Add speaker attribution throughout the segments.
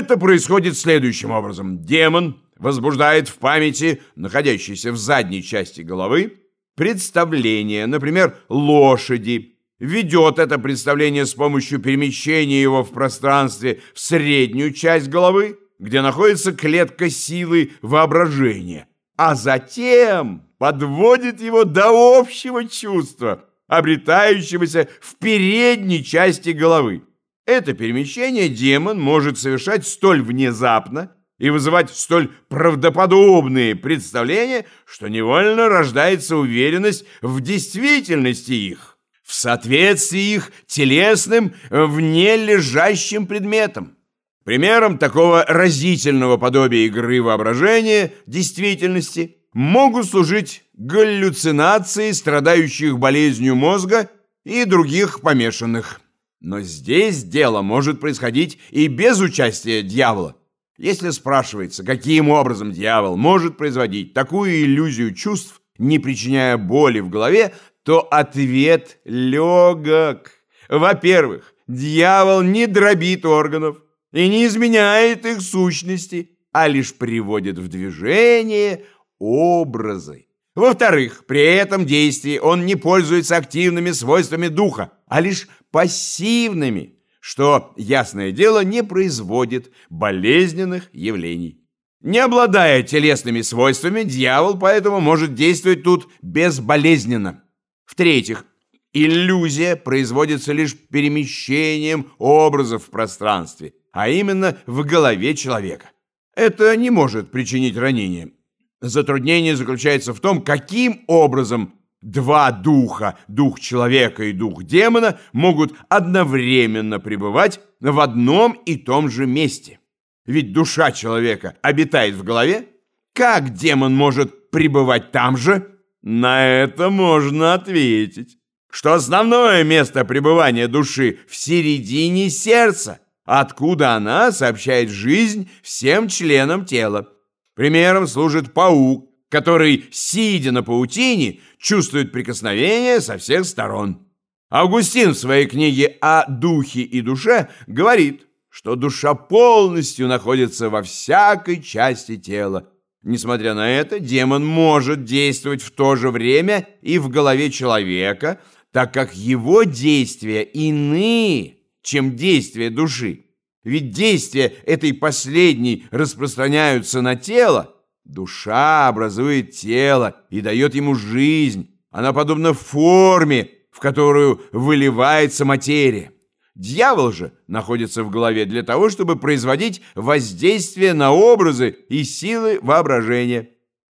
Speaker 1: Это происходит следующим образом. Демон возбуждает в памяти, находящейся в задней части головы, представление, например, лошади, ведет это представление с помощью перемещения его в пространстве в среднюю часть головы, где находится клетка силы воображения, а затем подводит его до общего чувства, обретающегося в передней части головы. Это перемещение демон может совершать столь внезапно и вызывать столь правдоподобные представления, что невольно рождается уверенность в действительности их, в соответствии их телесным, вне лежащим предметом. Примером такого разительного подобия игры воображения действительности могут служить галлюцинации страдающих болезнью мозга и других помешанных. Но здесь дело может происходить и без участия дьявола. Если спрашивается, каким образом дьявол может производить такую иллюзию чувств, не причиняя боли в голове, то ответ легок. Во-первых, дьявол не дробит органов и не изменяет их сущности, а лишь приводит в движение образы. Во-вторых, при этом действии он не пользуется активными свойствами духа, а лишь пассивными, что, ясное дело, не производит болезненных явлений. Не обладая телесными свойствами, дьявол поэтому может действовать тут безболезненно. В-третьих, иллюзия производится лишь перемещением образов в пространстве, а именно в голове человека. Это не может причинить ранение. Затруднение заключается в том, каким образом два духа, дух человека и дух демона, могут одновременно пребывать в одном и том же месте. Ведь душа человека обитает в голове. Как демон может пребывать там же? На это можно ответить, что основное место пребывания души в середине сердца, откуда она сообщает жизнь всем членам тела. Примером служит паук, который, сидя на паутине, чувствует прикосновение со всех сторон. Августин в своей книге «О духе и душе» говорит, что душа полностью находится во всякой части тела. Несмотря на это, демон может действовать в то же время и в голове человека, так как его действия иные, чем действия души. Ведь действия этой последней распространяются на тело. Душа образует тело и дает ему жизнь. Она подобна форме, в которую выливается материя. Дьявол же находится в голове для того, чтобы производить воздействие на образы и силы воображения.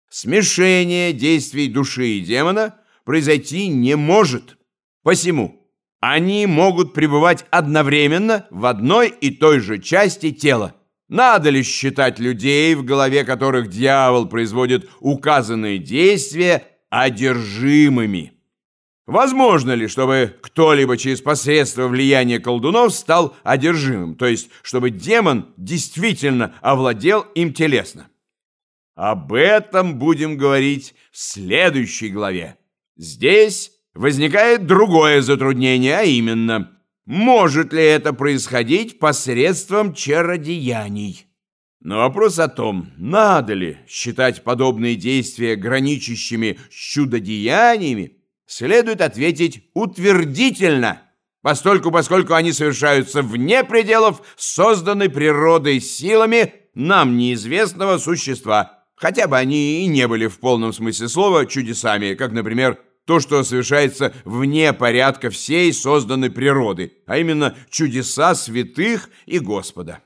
Speaker 1: Смешение действий души и демона произойти не может. Посему они могут пребывать одновременно в одной и той же части тела. Надо ли считать людей, в голове которых дьявол производит указанные действия, одержимыми? Возможно ли, чтобы кто-либо через посредство влияния колдунов стал одержимым, то есть чтобы демон действительно овладел им телесно? Об этом будем говорить в следующей главе. Здесь возникает другое затруднение, а именно, может ли это происходить посредством чародеяний? Но вопрос о том, надо ли считать подобные действия граничащими с чудодеяниями, следует ответить утвердительно, постольку, поскольку они совершаются вне пределов созданной природой силами нам неизвестного существа, хотя бы они и не были в полном смысле слова чудесами, как, например, то, что совершается вне порядка всей созданной природы, а именно чудеса святых и Господа.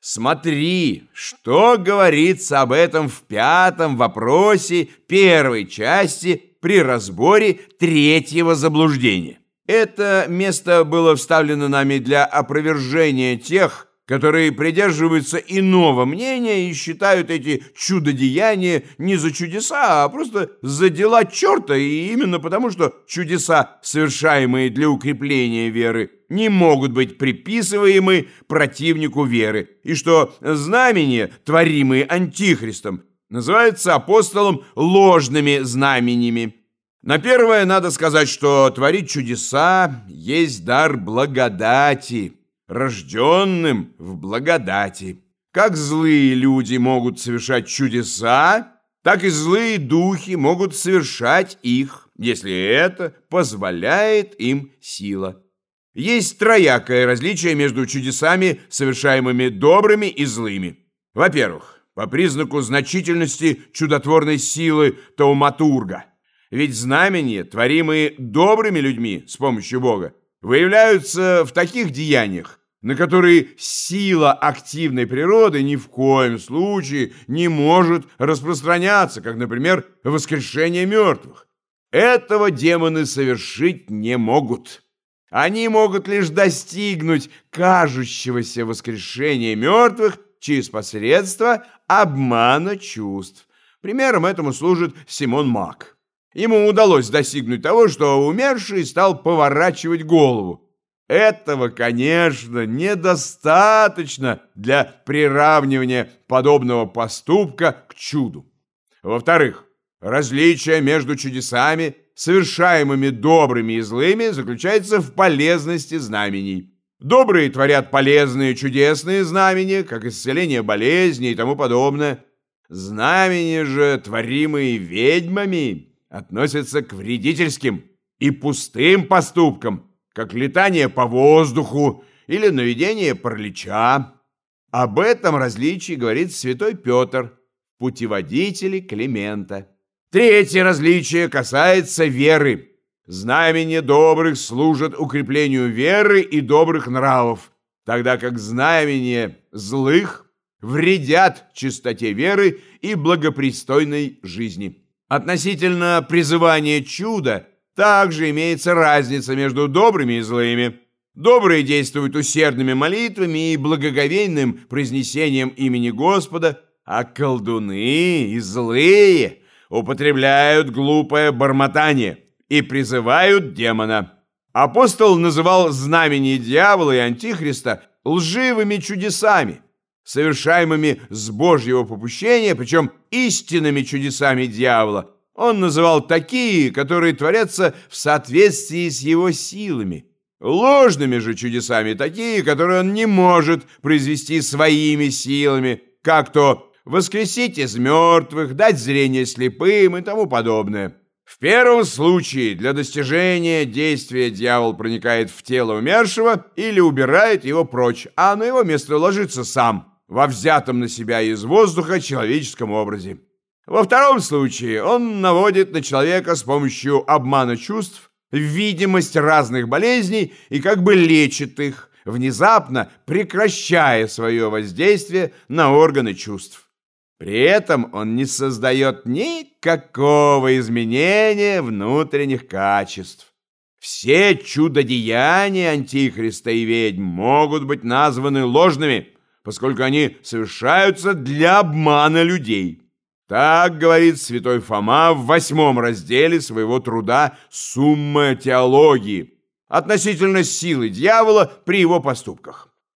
Speaker 1: Смотри, что говорится об этом в пятом вопросе первой части при разборе третьего заблуждения. Это место было вставлено нами для опровержения тех, которые придерживаются иного мнения и считают эти чудодеяния не за чудеса, а просто за дела черта, и именно потому, что чудеса, совершаемые для укрепления веры, не могут быть приписываемы противнику веры, и что знамения, творимые антихристом, называются апостолом ложными знаменями. На первое надо сказать, что творить чудеса есть дар благодати – рожденным в благодати. как злые люди могут совершать чудеса, так и злые духи могут совершать их, если это позволяет им сила. Есть троякое различие между чудесами, совершаемыми добрыми и злыми. Во-первых, по признаку значительности чудотворной силы тауматурга. Ведь знамения, творимые добрыми людьми с помощью Бога, выявляются в таких деяниях, на которые сила активной природы ни в коем случае не может распространяться, как, например, воскрешение мертвых. Этого демоны совершить не могут. Они могут лишь достигнуть кажущегося воскрешения мертвых через посредство обмана чувств. Примером этому служит Симон Мак. Ему удалось достигнуть того, что умерший стал поворачивать голову. Этого, конечно, недостаточно для приравнивания подобного поступка к чуду. Во-вторых, различие между чудесами – совершаемыми добрыми и злыми, заключается в полезности знамений. Добрые творят полезные чудесные знамения, как исцеление болезней и тому подобное. Знамения же, творимые ведьмами, относятся к вредительским и пустым поступкам, как летание по воздуху или наведение паралича. Об этом различии говорит святой Петр, путеводитель Климента. Третье различие касается веры. Знамения добрых служат укреплению веры и добрых нравов, тогда как знамения злых вредят чистоте веры и благопристойной жизни. Относительно призывания чуда также имеется разница между добрыми и злыми. Добрые действуют усердными молитвами и благоговейным произнесением имени Господа, а колдуны и злые – употребляют глупое бормотание и призывают демона. Апостол называл знамения дьявола и антихриста лживыми чудесами, совершаемыми с Божьего попущения, причем истинными чудесами дьявола. Он называл такие, которые творятся в соответствии с его силами. Ложными же чудесами такие, которые он не может произвести своими силами, как то воскресить из мертвых, дать зрение слепым и тому подобное. В первом случае для достижения действия дьявол проникает в тело умершего или убирает его прочь, а на его место ложится сам, во взятом на себя из воздуха человеческом образе. Во втором случае он наводит на человека с помощью обмана чувств видимость разных болезней и как бы лечит их, внезапно прекращая свое воздействие на органы чувств. При этом он не создает никакого изменения внутренних качеств. Все чудодеяния Антихриста и ведьм могут быть названы ложными, поскольку они совершаются для обмана людей. Так говорит святой Фома в восьмом разделе своего труда «Сумма теологии» относительно силы дьявола при его поступках.